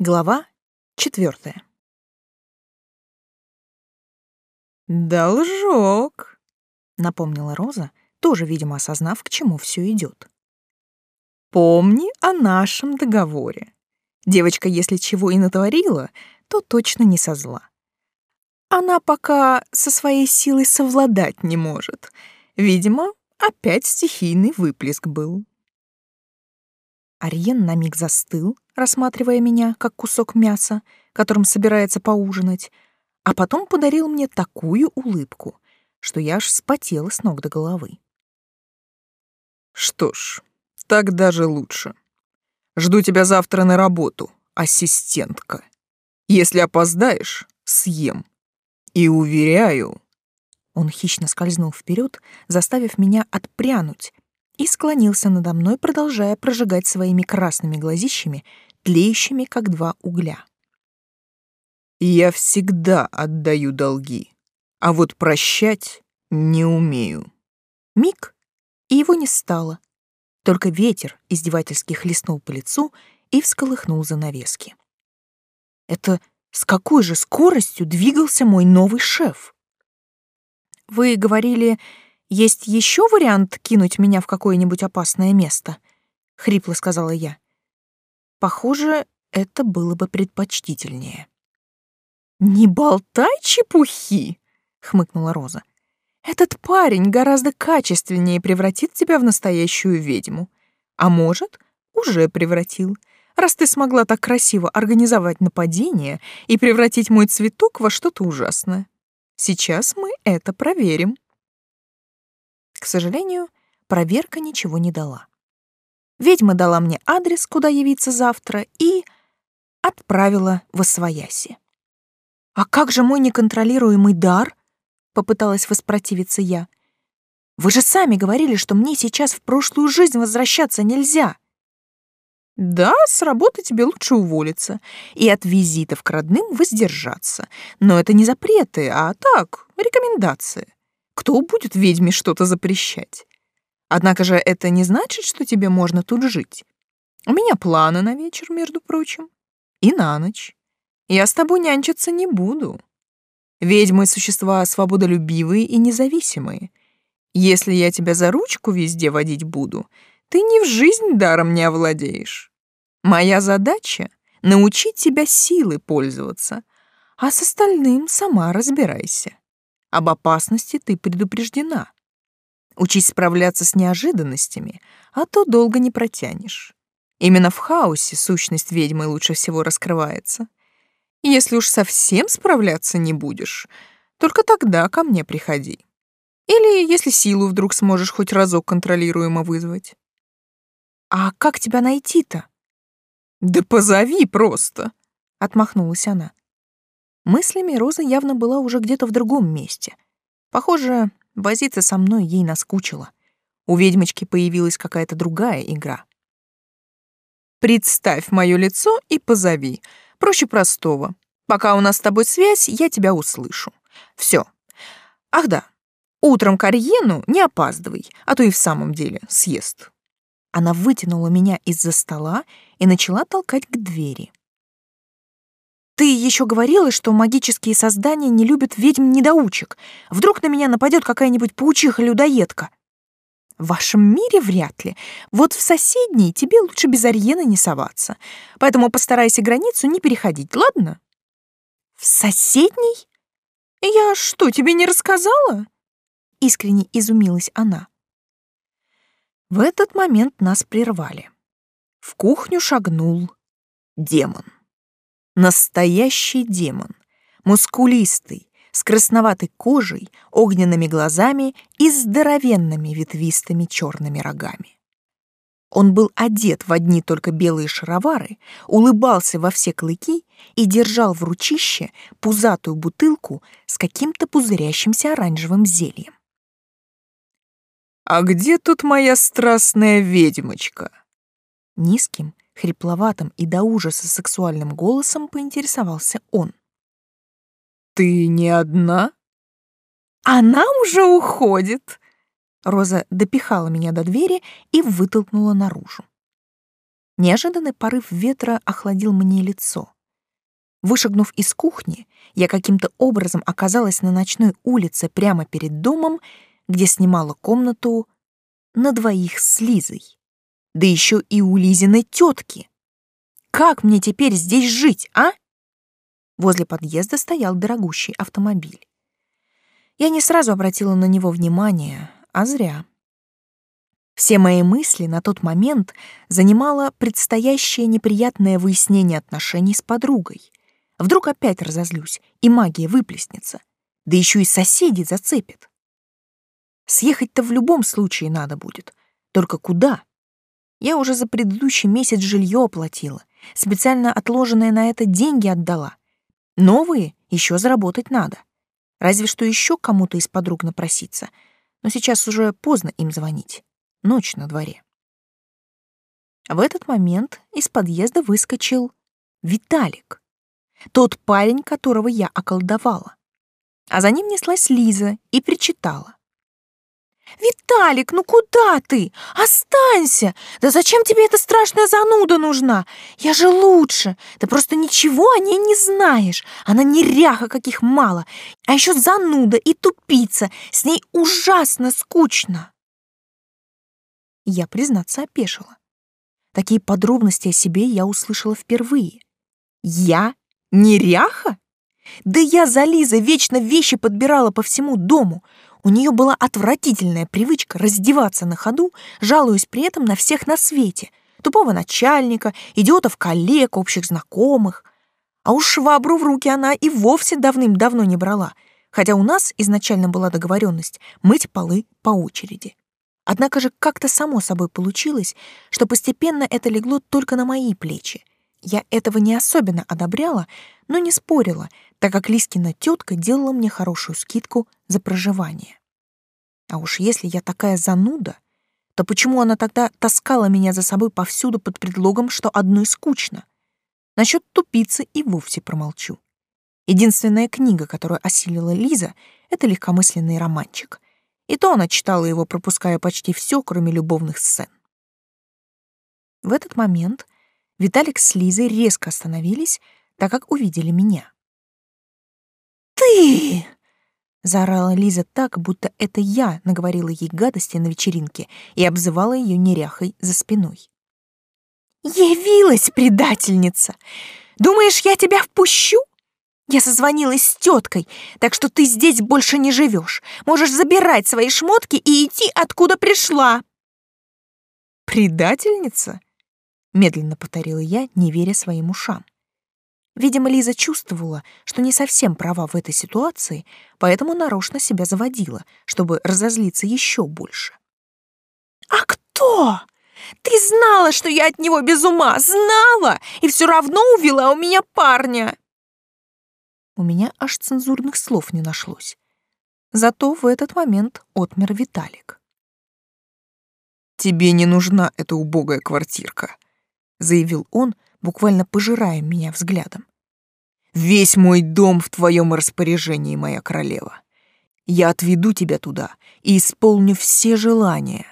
Глава четвертая. «Должок», — напомнила Роза, тоже, видимо, осознав, к чему все идет. «Помни о нашем договоре. Девочка, если чего и натворила, то точно не со зла. Она пока со своей силой совладать не может. Видимо, опять стихийный выплеск был». Ариен на миг застыл, рассматривая меня как кусок мяса, которым собирается поужинать, а потом подарил мне такую улыбку, что я аж вспотела с ног до головы. «Что ж, так даже лучше. Жду тебя завтра на работу, ассистентка. Если опоздаешь, съем. И уверяю...» Он хищно скользнул вперед, заставив меня отпрянуть, и склонился надо мной, продолжая прожигать своими красными глазищами, тлеющими, как два угля. «Я всегда отдаю долги, а вот прощать не умею». Миг, и его не стало. Только ветер издевательски хлестнул по лицу и всколыхнул занавески. Это с какой же скоростью двигался мой новый шеф? Вы говорили, есть еще вариант кинуть меня в какое-нибудь опасное место? Хрипло сказала я. Похоже, это было бы предпочтительнее. Не болтай чепухи, хмыкнула Роза. Этот парень гораздо качественнее превратит тебя в настоящую ведьму. А может, уже превратил, раз ты смогла так красиво организовать нападение и превратить мой цветок во что-то ужасное. Сейчас мы это проверим. К сожалению, проверка ничего не дала. Ведьма дала мне адрес, куда явиться завтра, и отправила в Освояси. «А как же мой неконтролируемый дар?» — попыталась воспротивиться я. «Вы же сами говорили, что мне сейчас в прошлую жизнь возвращаться нельзя». «Да, с работы тебе лучше уволиться и от визитов к родным воздержаться. Но это не запреты, а так, рекомендации. Кто будет ведьме что-то запрещать? Однако же это не значит, что тебе можно тут жить. У меня планы на вечер, между прочим, и на ночь. Я с тобой нянчиться не буду. Ведьмы — существа свободолюбивые и независимые. Если я тебя за ручку везде водить буду, ты ни в жизнь даром не овладеешь. Моя задача — научить тебя силой пользоваться, а с остальным сама разбирайся. Об опасности ты предупреждена. Учись справляться с неожиданностями, а то долго не протянешь. Именно в хаосе сущность ведьмы лучше всего раскрывается. Если уж совсем справляться не будешь, только тогда ко мне приходи. Или если силу вдруг сможешь хоть разок контролируемо вызвать. А как тебя найти-то? Да позови просто, отмахнулась она. Мыслями Роза явно была уже где-то в другом месте. Похоже, возиться со мной ей наскучило. У ведьмочки появилась какая-то другая игра. «Представь мое лицо и позови. Проще простого. Пока у нас с тобой связь, я тебя услышу. Все. Ах да, утром к Арьену не опаздывай, а то и в самом деле съест». Она вытянула меня из-за стола и начала толкать к двери. Ты еще говорила, что магические создания не любят ведьм-недоучек. Вдруг на меня нападет какая-нибудь паучиха-людоедка. В вашем мире вряд ли. Вот в соседней тебе лучше без Арьена не соваться. Поэтому постарайся границу не переходить, ладно? В соседней? Я что, тебе не рассказала? Искренне изумилась она. В этот момент нас прервали. В кухню шагнул демон. Настоящий демон, мускулистый, с красноватой кожей, огненными глазами и здоровенными ветвистыми черными рогами. Он был одет в одни только белые шаровары, улыбался во все клыки и держал в ручище пузатую бутылку с каким-то пузырящимся оранжевым зельем. «А где тут моя страстная ведьмочка?» Низким, Хрипловатым и до ужаса сексуальным голосом поинтересовался он. «Ты не одна?» «Она уже уходит!» Роза допихала меня до двери и вытолкнула наружу. Неожиданный порыв ветра охладил мне лицо. Вышагнув из кухни, я каким-то образом оказалась на ночной улице прямо перед домом, где снимала комнату на двоих с Лизой. Да еще и у Лизиной тетки. Как мне теперь здесь жить, а? Возле подъезда стоял дорогущий автомобиль. Я не сразу обратила на него внимание, а зря. Все мои мысли на тот момент занимало предстоящее неприятное выяснение отношений с подругой. Вдруг опять разозлюсь, и магия выплеснется. Да еще и соседи зацепят. Съехать-то в любом случае надо будет. Только куда? Я уже за предыдущий месяц жилье оплатила, специально отложенные на это деньги отдала. Новые еще заработать надо. Разве что еще кому-то из подруг напроситься. Но сейчас уже поздно им звонить. Ночь на дворе. В этот момент из подъезда выскочил Виталик. Тот парень, которого я околдовала. А за ним неслась Лиза и причитала. «Виталик, ну куда ты? Останься! Да зачем тебе эта страшная зануда нужна? Я же лучше! Ты просто ничего о ней не знаешь. Она неряха, каких мало. А еще зануда и тупица. С ней ужасно скучно!» Я, признаться, опешила. Такие подробности о себе я услышала впервые. Я неряха? Да я за Лизой вечно вещи подбирала по всему дому. У нее была отвратительная привычка раздеваться на ходу, жалуясь при этом на всех на свете. Тупого начальника, идиотов коллег, общих знакомых. А уж швабру в руки она и вовсе давным-давно не брала, хотя у нас изначально была договоренность мыть полы по очереди. Однако же как-то само собой получилось, что постепенно это легло только на мои плечи. Я этого не особенно одобряла, но не спорила, так как Лискина тетка делала мне хорошую скидку за проживание. А уж если я такая зануда, то почему она тогда таскала меня за собой повсюду под предлогом, что одной скучно? Насчет тупицы и вовсе промолчу. Единственная книга, которую осилила Лиза, — это легкомысленный романчик. И то она читала его, пропуская почти все, кроме любовных сцен. В этот момент Виталик с Лизой резко остановились, так как увидели меня. «Ты!» — заорала Лиза так, будто это я наговорила ей гадости на вечеринке и обзывала ее неряхой за спиной. «Явилась предательница! Думаешь, я тебя впущу? Я созвонилась с теткой, так что ты здесь больше не живешь. Можешь забирать свои шмотки и идти, откуда пришла. Предательница? Медленно повторила я, не веря своим ушам. Видимо, Лиза чувствовала, что не совсем права в этой ситуации, поэтому нарочно себя заводила, чтобы разозлиться еще больше. «А кто? Ты знала, что я от него без ума, знала, и все равно увела у меня парня!» У меня аж цензурных слов не нашлось. Зато в этот момент отмер Виталик. «Тебе не нужна эта убогая квартирка», — заявил он, буквально пожирая меня взглядом. «Весь мой дом в твоем распоряжении, моя королева. Я отведу тебя туда и исполню все желания».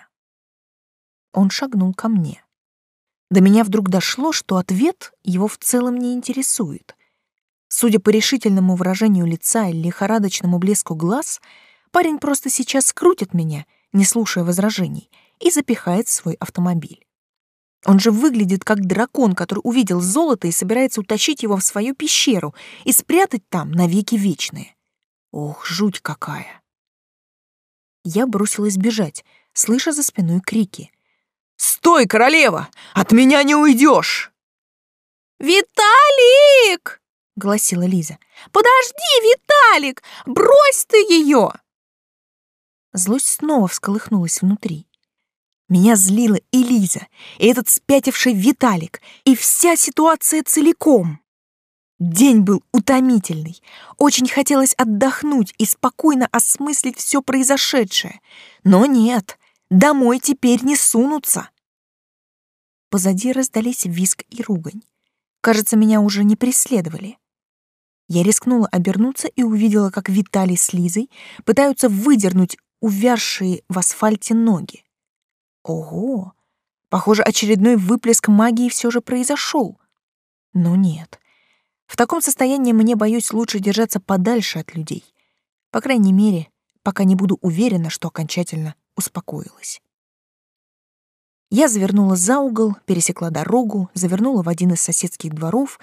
Он шагнул ко мне. До меня вдруг дошло, что ответ его в целом не интересует, Судя по решительному выражению лица и лихорадочному блеску глаз, парень просто сейчас скрутит меня, не слушая возражений, и запихает свой автомобиль. Он же выглядит как дракон, который увидел золото и собирается утащить его в свою пещеру и спрятать там навеки вечные. Ох, жуть какая! Я бросилась бежать, слыша за спиной крики. «Стой, королева! От меня не уйдешь!» «Виталик!» — гласила Лиза. «Подожди, Виталик! Брось ты ее!» Злость снова всколыхнулась внутри. Меня злила и Лиза, и этот спятивший Виталик, и вся ситуация целиком. День был утомительный. Очень хотелось отдохнуть и спокойно осмыслить все произошедшее. Но нет, домой теперь не сунутся. Позади раздались виск и ругань. Кажется, меня уже не преследовали. Я рискнула обернуться и увидела, как Виталий с Лизой пытаются выдернуть увязшие в асфальте ноги. Ого! Похоже, очередной выплеск магии все же произошел. Но нет. В таком состоянии мне, боюсь, лучше держаться подальше от людей. По крайней мере, пока не буду уверена, что окончательно успокоилась. Я завернула за угол, пересекла дорогу, завернула в один из соседских дворов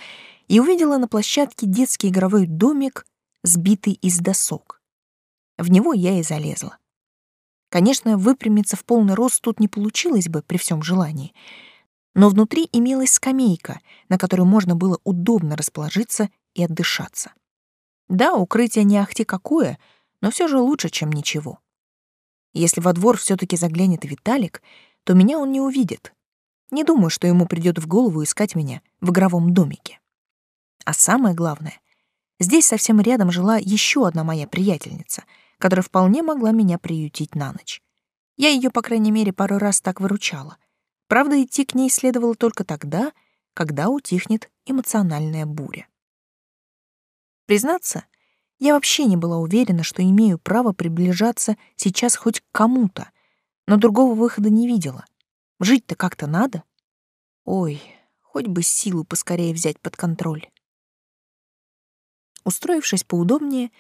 и увидела на площадке детский игровой домик, сбитый из досок. В него я и залезла. Конечно, выпрямиться в полный рост тут не получилось бы при всем желании, но внутри имелась скамейка, на которой можно было удобно расположиться и отдышаться. Да, укрытие не ахти какое, но все же лучше, чем ничего. Если во двор все таки заглянет Виталик, то меня он не увидит. Не думаю, что ему придет в голову искать меня в игровом домике. А самое главное, здесь совсем рядом жила еще одна моя приятельница, которая вполне могла меня приютить на ночь. Я ее, по крайней мере, пару раз так выручала. Правда, идти к ней следовало только тогда, когда утихнет эмоциональная буря. Признаться, я вообще не была уверена, что имею право приближаться сейчас хоть к кому-то, но другого выхода не видела. Жить-то как-то надо. Ой, хоть бы силу поскорее взять под контроль. Устроившись поудобнее,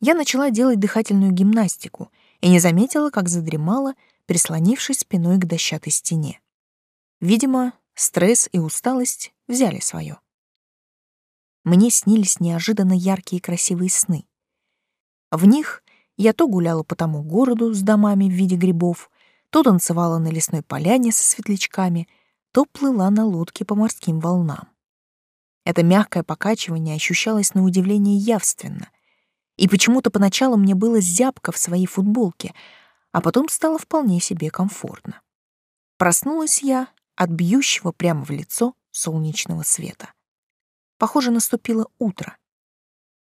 я начала делать дыхательную гимнастику и не заметила, как задремала, прислонившись спиной к дощатой стене. Видимо, стресс и усталость взяли свое мне снились неожиданно яркие и красивые сны. В них я то гуляла по тому городу с домами в виде грибов, то танцевала на лесной поляне со светлячками, то плыла на лодке по морским волнам. Это мягкое покачивание ощущалось на удивление явственно. И почему-то поначалу мне было зябко в своей футболке, а потом стало вполне себе комфортно. Проснулась я от бьющего прямо в лицо солнечного света. Похоже, наступило утро.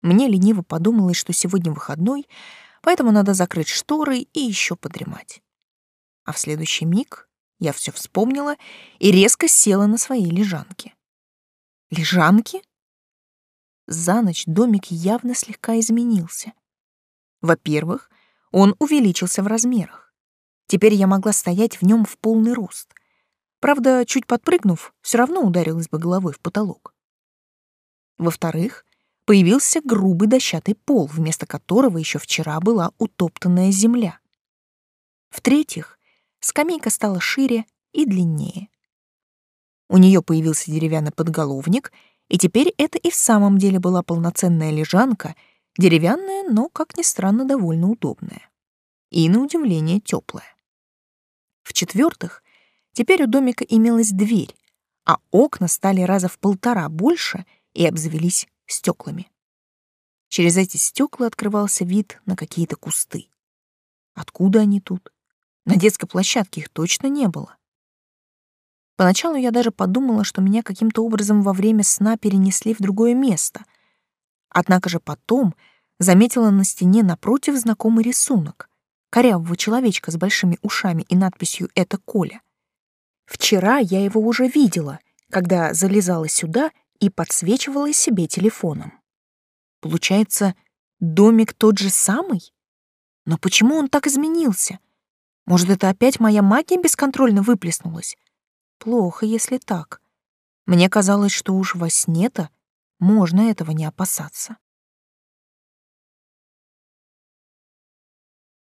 Мне лениво подумалось, что сегодня выходной, поэтому надо закрыть шторы и еще подремать. А в следующий миг я все вспомнила и резко села на своей лежанке. Лежанки? За ночь домик явно слегка изменился. Во-первых, он увеличился в размерах. Теперь я могла стоять в нем в полный рост. Правда, чуть подпрыгнув, все равно ударилась бы головой в потолок. Во-вторых, появился грубый дощатый пол, вместо которого еще вчера была утоптанная земля. В-третьих, скамейка стала шире и длиннее. У нее появился деревянный подголовник, и теперь это и в самом деле была полноценная лежанка, деревянная, но, как ни странно, довольно удобная. И, на удивление, теплая. В-четвертых, теперь у домика имелась дверь, а окна стали раза в полтора больше — и обзавелись стеклами. Через эти стекла открывался вид на какие-то кусты. Откуда они тут? На детской площадке их точно не было. Поначалу я даже подумала, что меня каким-то образом во время сна перенесли в другое место. Однако же потом заметила на стене напротив знакомый рисунок — корявого человечка с большими ушами и надписью «Это Коля». Вчера я его уже видела, когда залезала сюда и подсвечивала себе телефоном. Получается, домик тот же самый? Но почему он так изменился? Может, это опять моя магия бесконтрольно выплеснулась? Плохо, если так. Мне казалось, что уж во сне-то можно этого не опасаться.